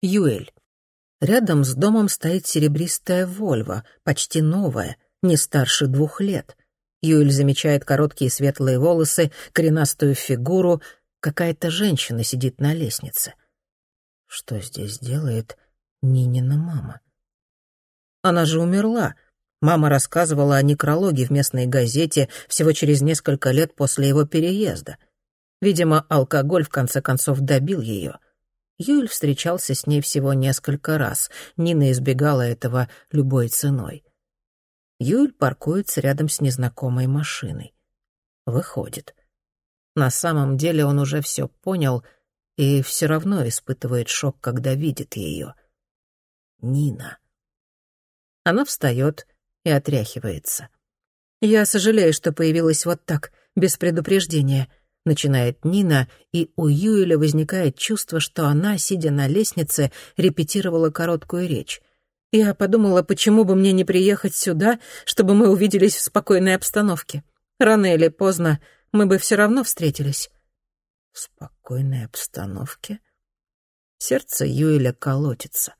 Юэль. Рядом с домом стоит серебристая «Вольво», почти новая, не старше двух лет. Юэль замечает короткие светлые волосы, коренастую фигуру. Какая-то женщина сидит на лестнице. Что здесь делает Нинина мама? Она же умерла. Мама рассказывала о некрологе в местной газете всего через несколько лет после его переезда. Видимо, алкоголь в конце концов добил ее. Юль встречался с ней всего несколько раз. Нина избегала этого любой ценой. Юль паркуется рядом с незнакомой машиной. Выходит. На самом деле он уже все понял и все равно испытывает шок, когда видит ее. Нина. Она встает и отряхивается. «Я сожалею, что появилась вот так, без предупреждения», — начинает Нина, и у Юэля возникает чувство, что она, сидя на лестнице, репетировала короткую речь. «Я подумала, почему бы мне не приехать сюда, чтобы мы увиделись в спокойной обстановке. Рано или поздно мы бы все равно встретились». «В спокойной обстановке?» Сердце Юэля колотится.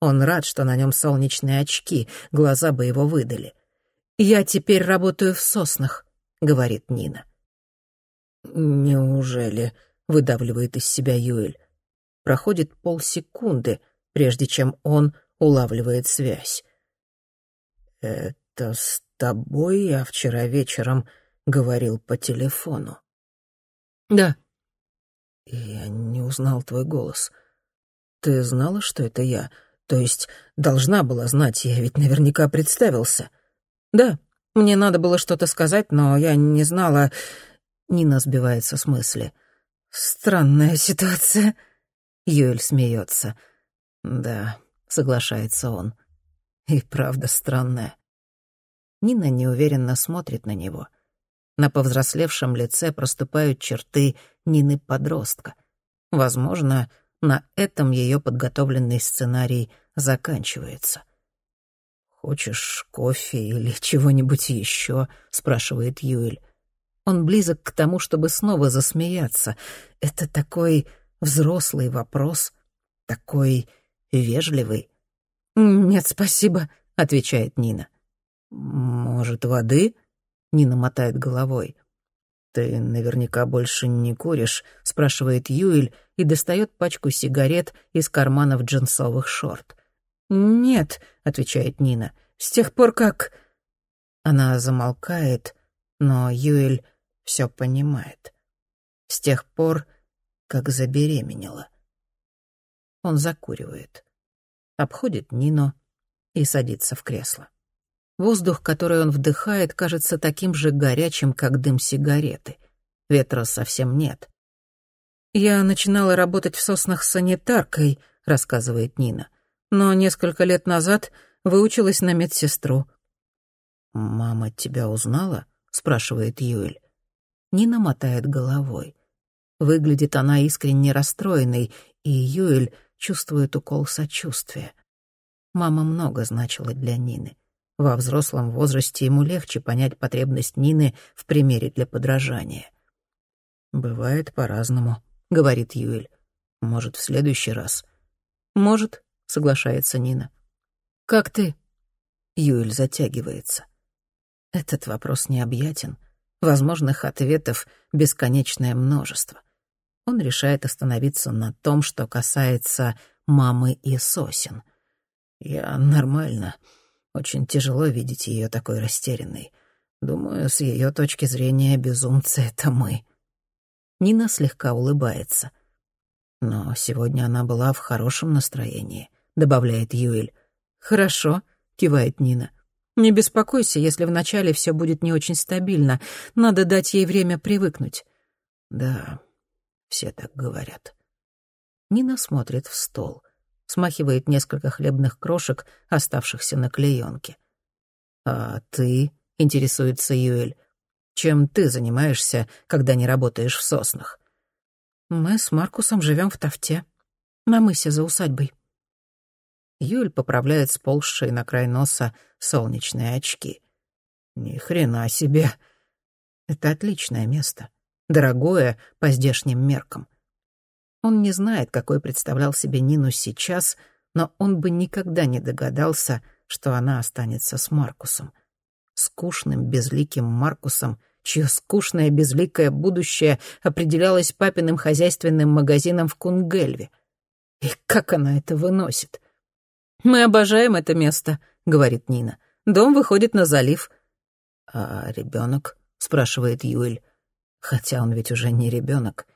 Он рад, что на нем солнечные очки, глаза бы его выдали. «Я теперь работаю в соснах», — говорит Нина. «Неужели?» — выдавливает из себя Юэль. Проходит полсекунды, прежде чем он улавливает связь. «Это с тобой я вчера вечером говорил по телефону?» «Да». «Я не узнал твой голос. Ты знала, что это я?» То есть должна была знать, я ведь наверняка представился. Да, мне надо было что-то сказать, но я не знала... Нина сбивается с мысли. Странная ситуация. Юэль смеется. Да, соглашается он. И правда странная. Нина неуверенно смотрит на него. На повзрослевшем лице проступают черты Нины подростка. Возможно, на этом ее подготовленный сценарий заканчивается. «Хочешь кофе или чего-нибудь еще?» — спрашивает Юэль. Он близок к тому, чтобы снова засмеяться. Это такой взрослый вопрос, такой вежливый. «Нет, спасибо», — отвечает Нина. «Может, воды?» — Нина мотает головой. «Ты наверняка больше не куришь?» — спрашивает Юэль и достает пачку сигарет из карманов джинсовых шорт. «Нет», — отвечает Нина, — «с тех пор как...» Она замолкает, но Юэль все понимает. С тех пор, как забеременела. Он закуривает, обходит Нину и садится в кресло. Воздух, который он вдыхает, кажется таким же горячим, как дым сигареты. Ветра совсем нет. «Я начинала работать в соснах санитаркой», — рассказывает Нина. «Но несколько лет назад выучилась на медсестру». «Мама тебя узнала?» — спрашивает Юэль. Нина мотает головой. Выглядит она искренне расстроенной, и Юэль чувствует укол сочувствия. Мама много значила для Нины. Во взрослом возрасте ему легче понять потребность Нины в примере для подражания. «Бывает по-разному», — говорит Юэль. «Может, в следующий раз?» «Может», — соглашается Нина. «Как ты?» Юэль затягивается. Этот вопрос необъятен. Возможных ответов бесконечное множество. Он решает остановиться на том, что касается мамы и сосен. «Я нормально. Очень тяжело видеть ее такой растерянной. Думаю, с ее точки зрения безумцы — это мы». Нина слегка улыбается. «Но сегодня она была в хорошем настроении», — добавляет Юэль. «Хорошо», — кивает Нина. «Не беспокойся, если вначале все будет не очень стабильно. Надо дать ей время привыкнуть». «Да, все так говорят». Нина смотрит в стол смахивает несколько хлебных крошек, оставшихся на клеенке. «А ты?» — интересуется Юэль. «Чем ты занимаешься, когда не работаешь в соснах?» «Мы с Маркусом живем в Тафте, на мысе за усадьбой». Юль поправляет сползшие на край носа солнечные очки. «Ни хрена себе! Это отличное место, дорогое по здешним меркам. Он не знает, какой представлял себе Нину сейчас, но он бы никогда не догадался, что она останется с Маркусом. Скучным, безликим Маркусом, чье скучное, безликое будущее определялось папиным хозяйственным магазином в Кунгельве. И как она это выносит? «Мы обожаем это место», — говорит Нина. «Дом выходит на залив». «А ребенок?» — спрашивает Юэль. Хотя он ведь уже не ребенок.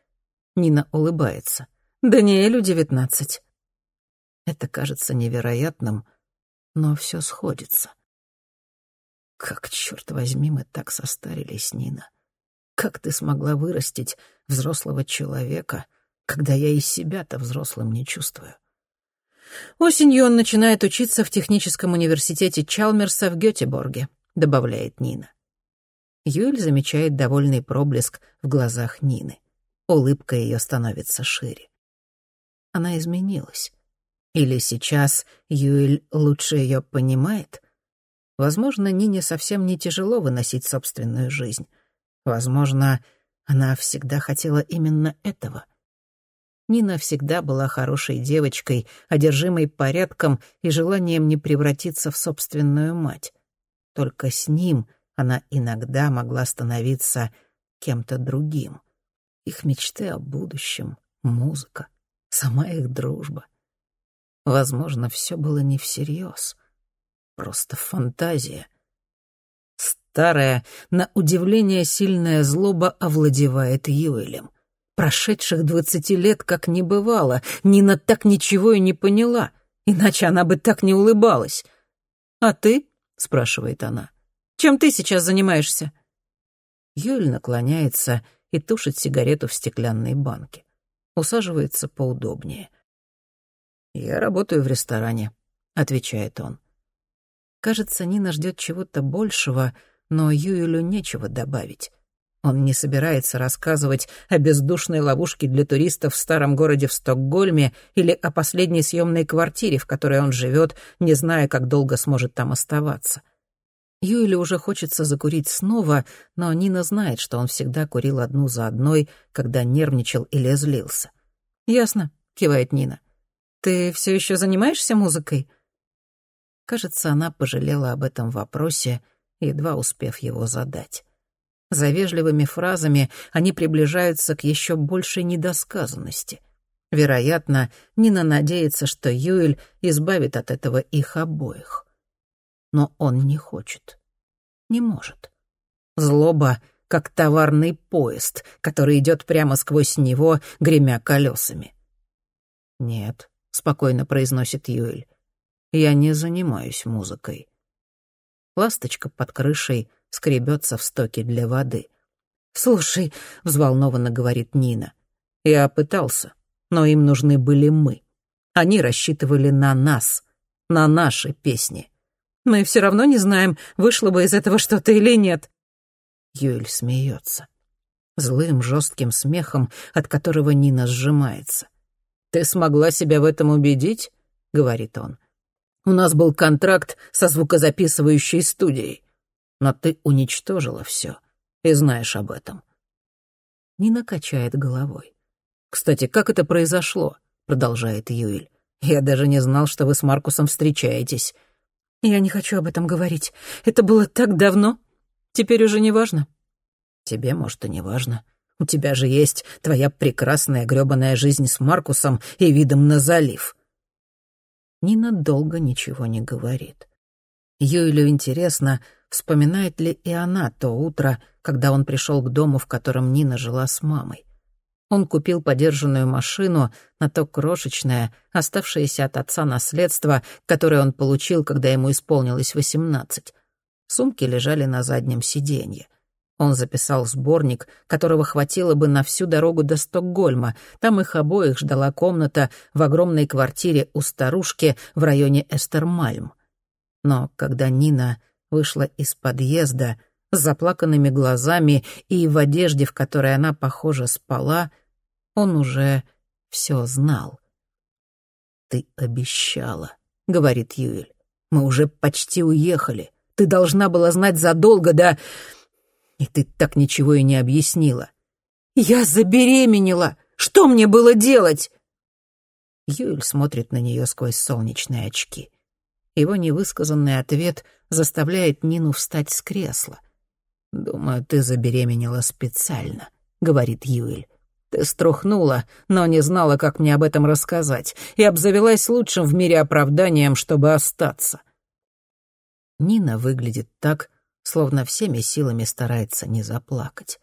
Нина улыбается. «Даниэлю девятнадцать». Это кажется невероятным, но все сходится. Как, черт возьми, мы так состарились, Нина. Как ты смогла вырастить взрослого человека, когда я и себя-то взрослым не чувствую? Осенью он начинает учиться в техническом университете Чалмерса в Гетеборге, добавляет Нина. Юль замечает довольный проблеск в глазах Нины. Улыбка ее становится шире. Она изменилась. Или сейчас Юэль лучше ее понимает? Возможно, Нине совсем не тяжело выносить собственную жизнь. Возможно, она всегда хотела именно этого. Нина всегда была хорошей девочкой, одержимой порядком и желанием не превратиться в собственную мать. Только с ним она иногда могла становиться кем-то другим. Их мечты о будущем, музыка, сама их дружба — Возможно, все было не всерьез. Просто фантазия. Старая, на удивление сильная злоба овладевает Юэлем. Прошедших двадцати лет как не бывало. Нина так ничего и не поняла. Иначе она бы так не улыбалась. «А ты?» — спрашивает она. «Чем ты сейчас занимаешься?» Юль наклоняется и тушит сигарету в стеклянной банке. Усаживается поудобнее. «Я работаю в ресторане», — отвечает он. Кажется, Нина ждет чего-то большего, но Юэлю нечего добавить. Он не собирается рассказывать о бездушной ловушке для туристов в старом городе в Стокгольме или о последней съемной квартире, в которой он живет, не зная, как долго сможет там оставаться. Юэлю уже хочется закурить снова, но Нина знает, что он всегда курил одну за одной, когда нервничал или злился. «Ясно», — кивает Нина. Ты все еще занимаешься музыкой?» Кажется, она пожалела об этом вопросе, едва успев его задать. За вежливыми фразами они приближаются к еще большей недосказанности. Вероятно, Нина надеется, что Юэль избавит от этого их обоих. Но он не хочет. Не может. Злоба — как товарный поезд, который идет прямо сквозь него, гремя колесами. Нет, — спокойно произносит Юэль. «Я не занимаюсь музыкой». Ласточка под крышей скребется в стоке для воды. «Слушай», — взволнованно говорит Нина, — «я пытался, но им нужны были мы. Они рассчитывали на нас, на наши песни. Мы все равно не знаем, вышло бы из этого что-то или нет». Юэль смеется. Злым, жестким смехом, от которого Нина сжимается. «Ты смогла себя в этом убедить?» — говорит он. «У нас был контракт со звукозаписывающей студией, но ты уничтожила все и знаешь об этом». Нина качает головой. «Кстати, как это произошло?» — продолжает Юэль. «Я даже не знал, что вы с Маркусом встречаетесь». «Я не хочу об этом говорить. Это было так давно. Теперь уже не важно». «Тебе, может, и не важно. У тебя же есть твоя прекрасная грёбаная жизнь с Маркусом и видом на залив». Нина долго ничего не говорит. Юэлю интересно, вспоминает ли и она то утро, когда он пришел к дому, в котором Нина жила с мамой. Он купил подержанную машину на то крошечное, оставшееся от отца наследство, которое он получил, когда ему исполнилось восемнадцать. Сумки лежали на заднем сиденье. Он записал сборник, которого хватило бы на всю дорогу до Стокгольма. Там их обоих ждала комната в огромной квартире у старушки в районе Эстермальм. Но когда Нина вышла из подъезда с заплаканными глазами и в одежде, в которой она, похоже, спала, он уже все знал. «Ты обещала», — говорит Юэль. «Мы уже почти уехали. Ты должна была знать задолго до...» И ты так ничего и не объяснила. «Я забеременела! Что мне было делать?» Юль смотрит на нее сквозь солнечные очки. Его невысказанный ответ заставляет Нину встать с кресла. «Думаю, ты забеременела специально», — говорит Юэль. «Ты струхнула, но не знала, как мне об этом рассказать, и обзавелась лучшим в мире оправданием, чтобы остаться». Нина выглядит так, словно всеми силами старается не заплакать.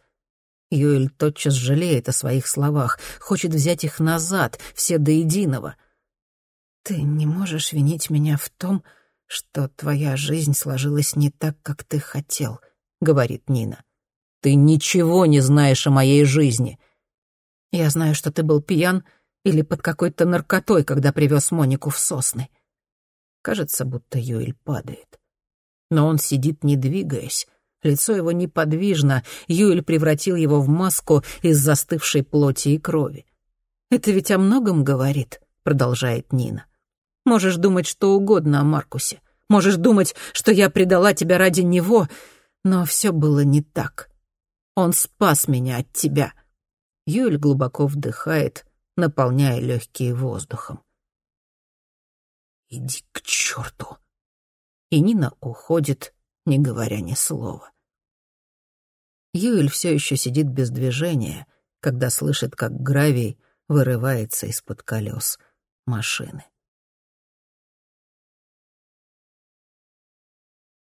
Юэль тотчас жалеет о своих словах, хочет взять их назад, все до единого. «Ты не можешь винить меня в том, что твоя жизнь сложилась не так, как ты хотел», — говорит Нина. «Ты ничего не знаешь о моей жизни». «Я знаю, что ты был пьян или под какой-то наркотой, когда привез Монику в сосны». Кажется, будто Юэль падает. Но он сидит, не двигаясь. Лицо его неподвижно, Юэль превратил его в маску из застывшей плоти и крови. «Это ведь о многом говорит», — продолжает Нина. «Можешь думать что угодно о Маркусе. Можешь думать, что я предала тебя ради него, но все было не так. Он спас меня от тебя». Юль глубоко вдыхает, наполняя легкие воздухом. «Иди к черту!» И Нина уходит, не говоря ни слова. Юэль все еще сидит без движения, когда слышит, как гравий вырывается из-под колес машины.